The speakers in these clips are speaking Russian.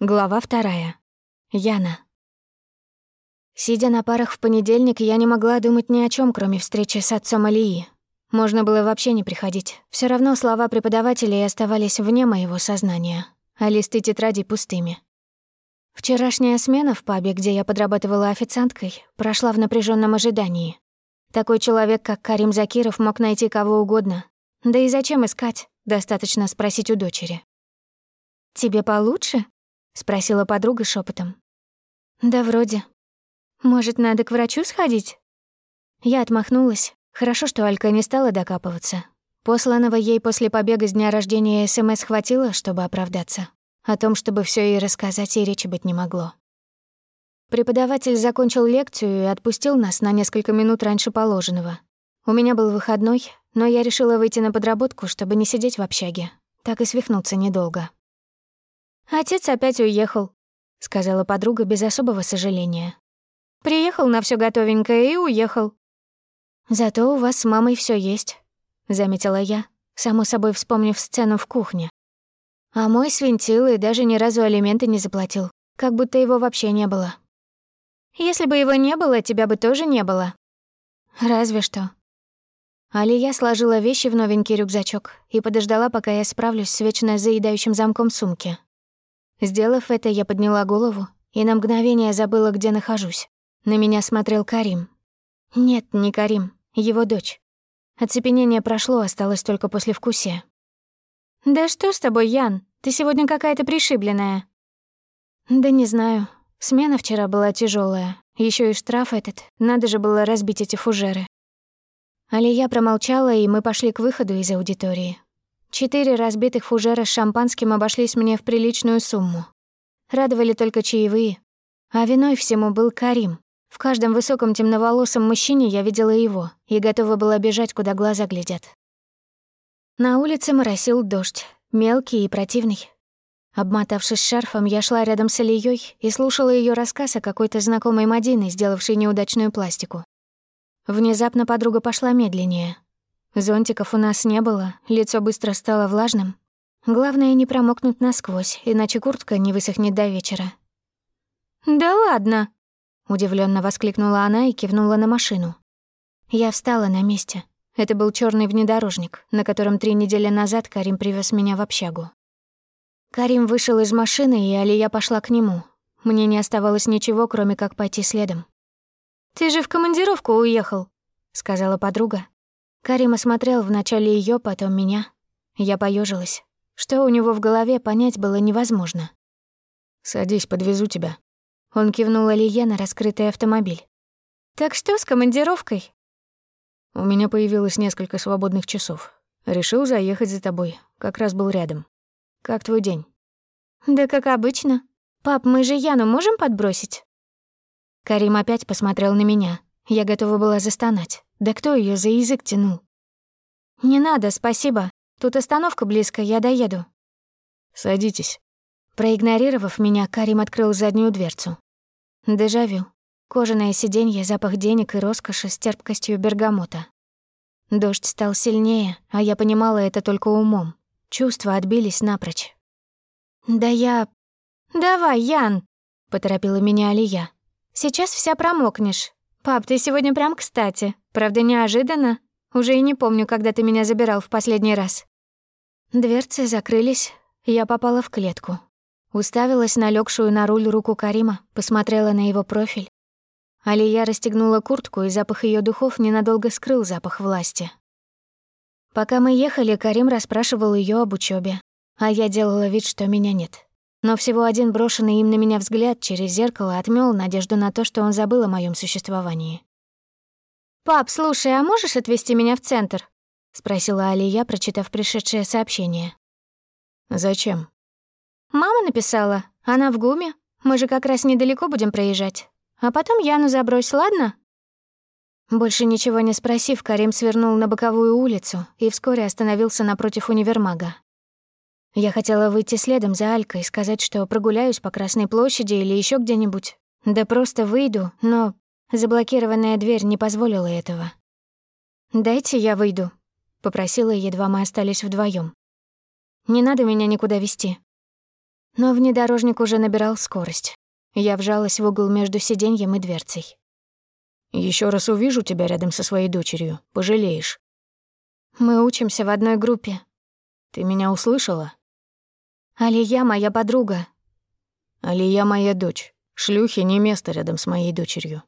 Глава вторая. Яна. Сидя на парах в понедельник, я не могла думать ни о чем, кроме встречи с отцом Алии. Можно было вообще не приходить. Все равно слова преподавателей оставались вне моего сознания, а листы тетрадей пустыми. Вчерашняя смена в пабе, где я подрабатывала официанткой, прошла в напряженном ожидании. Такой человек, как Карим Закиров, мог найти кого угодно. Да и зачем искать? Достаточно спросить у дочери. «Тебе получше?» Спросила подруга шепотом. Да вроде. Может, надо к врачу сходить? Я отмахнулась. Хорошо, что Алька не стала докапываться. Посланного ей после побега с дня рождения СМС хватило, чтобы оправдаться. О том, чтобы все ей рассказать, и речи быть не могло. Преподаватель закончил лекцию и отпустил нас на несколько минут раньше положенного. У меня был выходной, но я решила выйти на подработку, чтобы не сидеть в общаге. Так и свихнуться недолго. «Отец опять уехал», — сказала подруга без особого сожаления. «Приехал на все готовенькое и уехал». «Зато у вас с мамой все есть», — заметила я, само собой вспомнив сцену в кухне. А мой свинтил и даже ни разу алименты не заплатил, как будто его вообще не было. «Если бы его не было, тебя бы тоже не было». «Разве что». Алия сложила вещи в новенький рюкзачок и подождала, пока я справлюсь с вечно заедающим замком сумки. Сделав это, я подняла голову и на мгновение забыла, где нахожусь. На меня смотрел Карим. Нет, не Карим, его дочь. Оцепенение прошло, осталось только послевкусие. «Да что с тобой, Ян? Ты сегодня какая-то пришибленная». «Да не знаю. Смена вчера была тяжелая. Еще и штраф этот. Надо же было разбить эти фужеры». Алия промолчала, и мы пошли к выходу из аудитории. Четыре разбитых фужера с шампанским обошлись мне в приличную сумму. Радовали только чаевые. А виной всему был Карим. В каждом высоком темноволосом мужчине я видела его и готова была бежать, куда глаза глядят. На улице моросил дождь, мелкий и противный. Обмотавшись шарфом, я шла рядом с Алией и слушала ее рассказ о какой-то знакомой Мадине, сделавшей неудачную пластику. Внезапно подруга пошла медленнее, Зонтиков у нас не было, лицо быстро стало влажным. Главное, не промокнуть насквозь, иначе куртка не высохнет до вечера. «Да ладно!» — удивленно воскликнула она и кивнула на машину. Я встала на месте. Это был черный внедорожник, на котором три недели назад Карим привез меня в общагу. Карим вышел из машины, и Алия пошла к нему. Мне не оставалось ничего, кроме как пойти следом. «Ты же в командировку уехал», — сказала подруга, Карим осмотрел вначале ее, потом меня. Я поежилась. Что у него в голове, понять было невозможно. «Садись, подвезу тебя». Он кивнул Алие на раскрытый автомобиль. «Так что с командировкой?» «У меня появилось несколько свободных часов. Решил заехать за тобой. Как раз был рядом. Как твой день?» «Да как обычно. Пап, мы же Яну можем подбросить?» Карим опять посмотрел на меня. Я готова была застонать. Да кто ее за язык тянул? «Не надо, спасибо. Тут остановка близко, я доеду». «Садитесь». Проигнорировав меня, Карим открыл заднюю дверцу. Дежавю. Кожаное сиденье, запах денег и роскоши с терпкостью бергамота. Дождь стал сильнее, а я понимала это только умом. Чувства отбились напрочь. «Да я...» «Давай, Ян!» — поторопила меня Алия. «Сейчас вся промокнешь. Пап, ты сегодня прям кстати. Правда, неожиданно. Уже и не помню, когда ты меня забирал в последний раз. Дверцы закрылись, я попала в клетку. Уставилась на лёгшую на руль руку Карима, посмотрела на его профиль. Алия расстегнула куртку, и запах ее духов ненадолго скрыл запах власти. Пока мы ехали, Карим расспрашивал ее об учебе, а я делала вид, что меня нет. Но всего один брошенный им на меня взгляд через зеркало отмёл надежду на то, что он забыл о моем существовании. «Пап, слушай, а можешь отвезти меня в центр?» — спросила Алия, прочитав пришедшее сообщение. «Зачем?» «Мама написала. Она в ГУМе. Мы же как раз недалеко будем проезжать. А потом Яну забрось, ладно?» Больше ничего не спросив, Карим свернул на боковую улицу и вскоре остановился напротив универмага. Я хотела выйти следом за Алькой и сказать, что прогуляюсь по Красной площади или еще где-нибудь. Да просто выйду, но Заблокированная дверь не позволила этого. «Дайте я выйду», — попросила, едва мы остались вдвоем. «Не надо меня никуда вести». Но внедорожник уже набирал скорость. Я вжалась в угол между сиденьем и дверцей. Еще раз увижу тебя рядом со своей дочерью, пожалеешь. Мы учимся в одной группе. Ты меня услышала? Алия моя подруга. Алия моя дочь. Шлюхи не место рядом с моей дочерью.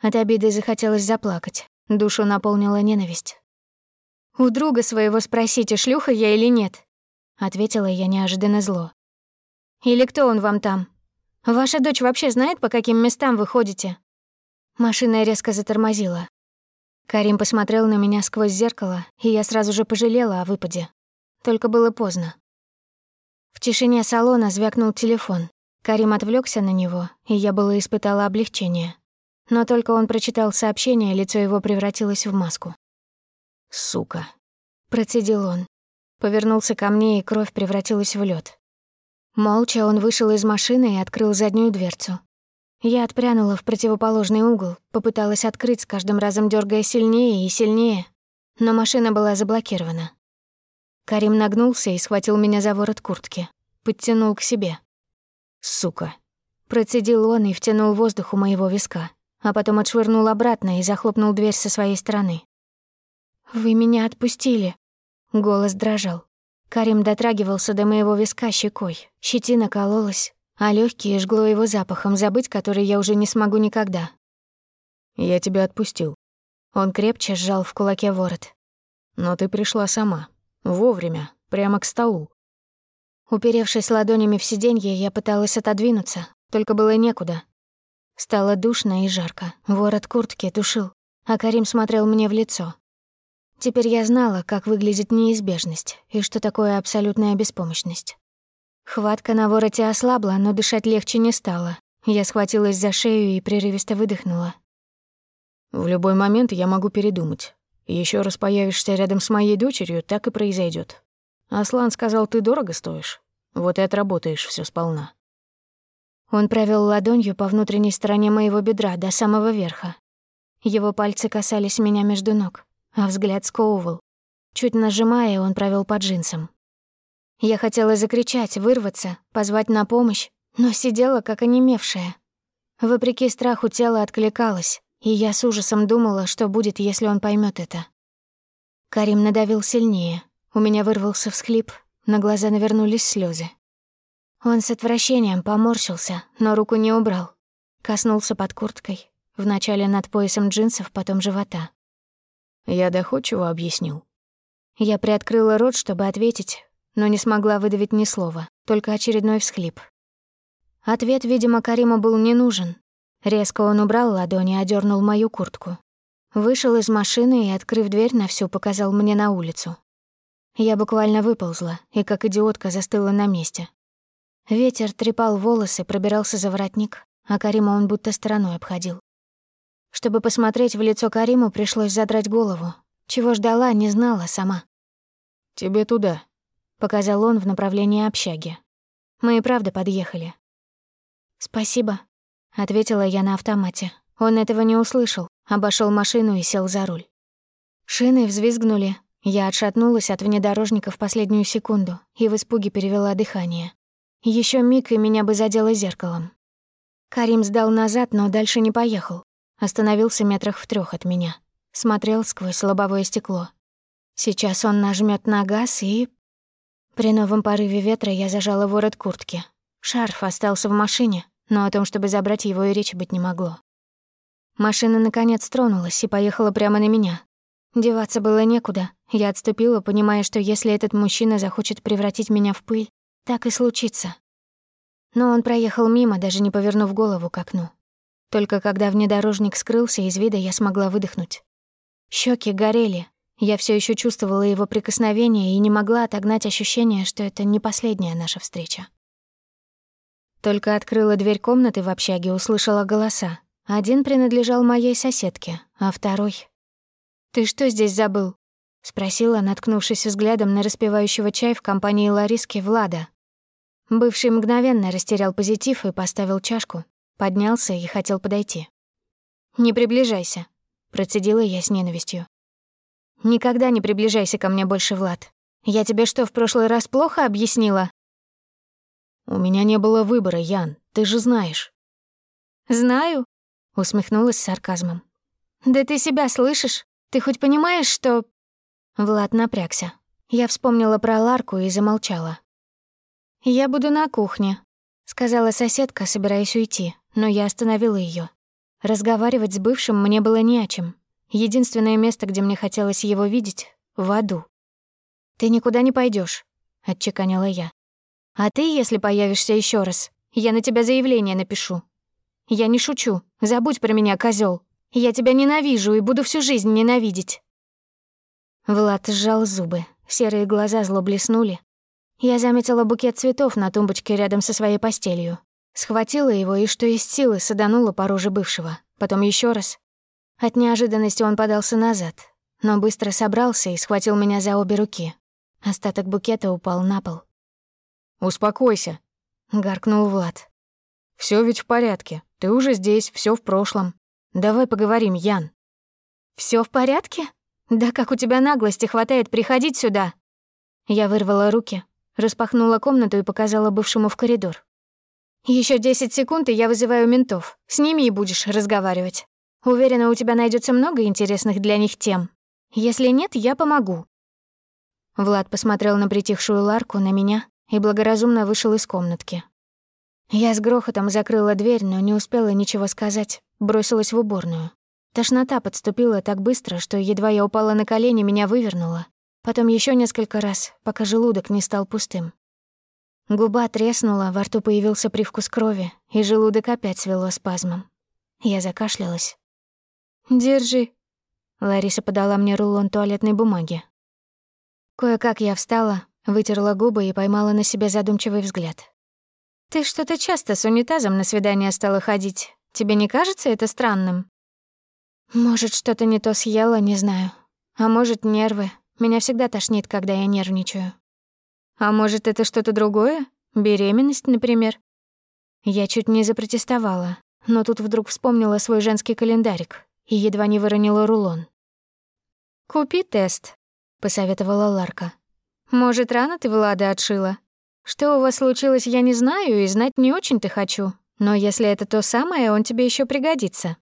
От обиды захотелось заплакать. Душу наполнила ненависть. «У друга своего спросите, шлюха я или нет?» Ответила я неожиданно зло. «Или кто он вам там? Ваша дочь вообще знает, по каким местам вы ходите?» Машина резко затормозила. Карим посмотрел на меня сквозь зеркало, и я сразу же пожалела о выпаде. Только было поздно. В тишине салона звякнул телефон. Карим отвлекся на него, и я было испытала облегчение. Но только он прочитал сообщение, лицо его превратилось в маску. «Сука», — процедил он. Повернулся ко мне, и кровь превратилась в лед. Молча он вышел из машины и открыл заднюю дверцу. Я отпрянула в противоположный угол, попыталась открыть, с каждым разом дергая сильнее и сильнее, но машина была заблокирована. Карим нагнулся и схватил меня за ворот куртки, подтянул к себе. «Сука!» Процедил он и втянул воздух у моего виска, а потом отшвырнул обратно и захлопнул дверь со своей стороны. «Вы меня отпустили!» Голос дрожал. Карим дотрагивался до моего виска щекой, щетина кололась, а легкие жгло его запахом, забыть который я уже не смогу никогда. «Я тебя отпустил». Он крепче сжал в кулаке ворот. «Но ты пришла сама. Вовремя. Прямо к столу». Уперевшись ладонями в сиденье, я пыталась отодвинуться, только было некуда. Стало душно и жарко, ворот куртки тушил, а Карим смотрел мне в лицо. Теперь я знала, как выглядит неизбежность и что такое абсолютная беспомощность. Хватка на вороте ослабла, но дышать легче не стало. Я схватилась за шею и прерывисто выдохнула. «В любой момент я могу передумать. Еще раз появишься рядом с моей дочерью, так и произойдет. Аслан сказал, ты дорого стоишь. Вот и отработаешь все сполна». Он провел ладонью по внутренней стороне моего бедра до самого верха. Его пальцы касались меня между ног, а взгляд сковывал. Чуть нажимая, он провел по джинсам. Я хотела закричать, вырваться, позвать на помощь, но сидела как онемевшая. Вопреки страху тело откликалось, и я с ужасом думала, что будет, если он поймет это. Карим надавил сильнее. У меня вырвался всхлип, на глаза навернулись слезы. Он с отвращением поморщился, но руку не убрал. Коснулся под курткой, вначале над поясом джинсов, потом живота. Я доходчиво объяснил. Я приоткрыла рот, чтобы ответить, но не смогла выдавить ни слова, только очередной всхлип. Ответ, видимо, Кариму был не нужен. Резко он убрал ладони и одернул мою куртку. Вышел из машины и, открыв дверь на всю, показал мне на улицу. Я буквально выползла и, как идиотка, застыла на месте. Ветер трепал волосы, пробирался за воротник, а Карима он будто стороной обходил. Чтобы посмотреть в лицо Кариму, пришлось задрать голову. Чего ждала, не знала сама. «Тебе туда», — показал он в направлении общаги. Мы и правда подъехали. «Спасибо», — ответила я на автомате. Он этого не услышал, обошел машину и сел за руль. Шины взвизгнули. Я отшатнулась от внедорожника в последнюю секунду и в испуге перевела дыхание. Еще миг, и меня бы задело зеркалом. Карим сдал назад, но дальше не поехал. Остановился метрах в трех от меня. Смотрел сквозь лобовое стекло. Сейчас он нажмет на газ и при новом порыве ветра я зажала ворот куртки. Шарф остался в машине, но о том, чтобы забрать его, и речи быть не могло. Машина наконец тронулась и поехала прямо на меня. Деваться было некуда. Я отступила, понимая, что если этот мужчина захочет превратить меня в пыль, так и случится. Но он проехал мимо, даже не повернув голову к окну. Только когда внедорожник скрылся из вида, я смогла выдохнуть. Щеки горели, я все еще чувствовала его прикосновение и не могла отогнать ощущение, что это не последняя наша встреча. Только открыла дверь комнаты в общаге, услышала голоса. Один принадлежал моей соседке, а второй... «Ты что здесь забыл?» — спросила, наткнувшись взглядом на распивающего чай в компании Лариски Влада. Бывший мгновенно растерял позитив и поставил чашку, поднялся и хотел подойти. «Не приближайся», — процедила я с ненавистью. Никогда не приближайся ко мне больше, Влад. Я тебе что, в прошлый раз плохо объяснила? У меня не было выбора, Ян, ты же знаешь. Знаю, усмехнулась с сарказмом. Да ты себя слышишь? Ты хоть понимаешь, что... Влад напрягся. Я вспомнила про Ларку и замолчала. «Я буду на кухне», — сказала соседка, собираясь уйти, но я остановила ее. Разговаривать с бывшим мне было не о чем. Единственное место, где мне хотелось его видеть — в аду. «Ты никуда не пойдешь, отчеканила я. «А ты, если появишься еще раз, я на тебя заявление напишу. Я не шучу, забудь про меня, козел. Я тебя ненавижу и буду всю жизнь ненавидеть». Влад сжал зубы, серые глаза зло блеснули. Я заметила букет цветов на тумбочке рядом со своей постелью. Схватила его и, что из силы, саданула по роже бывшего. Потом еще раз. От неожиданности он подался назад, но быстро собрался и схватил меня за обе руки. Остаток букета упал на пол. «Успокойся», — гаркнул Влад. Все ведь в порядке. Ты уже здесь, все в прошлом. Давай поговорим, Ян». Все в порядке? Да как у тебя наглости хватает приходить сюда?» Я вырвала руки, распахнула комнату и показала бывшему в коридор. Еще десять секунд, и я вызываю ментов. С ними и будешь разговаривать. Уверена, у тебя найдется много интересных для них тем. Если нет, я помогу». Влад посмотрел на притихшую Ларку, на меня и благоразумно вышел из комнатки. Я с грохотом закрыла дверь, но не успела ничего сказать, бросилась в уборную. Тошнота подступила так быстро, что едва я упала на колени, меня вывернуло. Потом еще несколько раз, пока желудок не стал пустым. Губа треснула, во рту появился привкус крови, и желудок опять свело спазмом. Я закашлялась. «Держи». Лариса подала мне рулон туалетной бумаги. Кое-как я встала, вытерла губы и поймала на себе задумчивый взгляд. «Ты что-то часто с унитазом на свидание стала ходить. Тебе не кажется это странным?» «Может, что-то не то съела, не знаю. А может, нервы. Меня всегда тошнит, когда я нервничаю. А может, это что-то другое? Беременность, например?» Я чуть не запротестовала, но тут вдруг вспомнила свой женский календарик и едва не выронила рулон. «Купи тест», — посоветовала Ларка. «Может, рано ты Влада отшила?» Что у вас случилось, я не знаю и знать не очень-то хочу, но если это то самое, он тебе еще пригодится».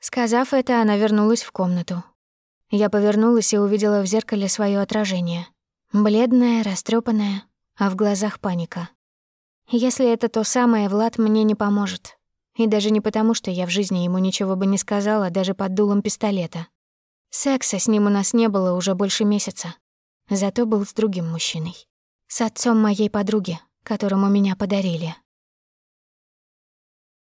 Сказав это, она вернулась в комнату. Я повернулась и увидела в зеркале свое отражение. Бледная, растрепанная, а в глазах паника. Если это то самое, Влад мне не поможет. И даже не потому, что я в жизни ему ничего бы не сказала, даже под дулом пистолета. Секса с ним у нас не было уже больше месяца. Зато был с другим мужчиной. С отцом моей подруги, которому меня подарили.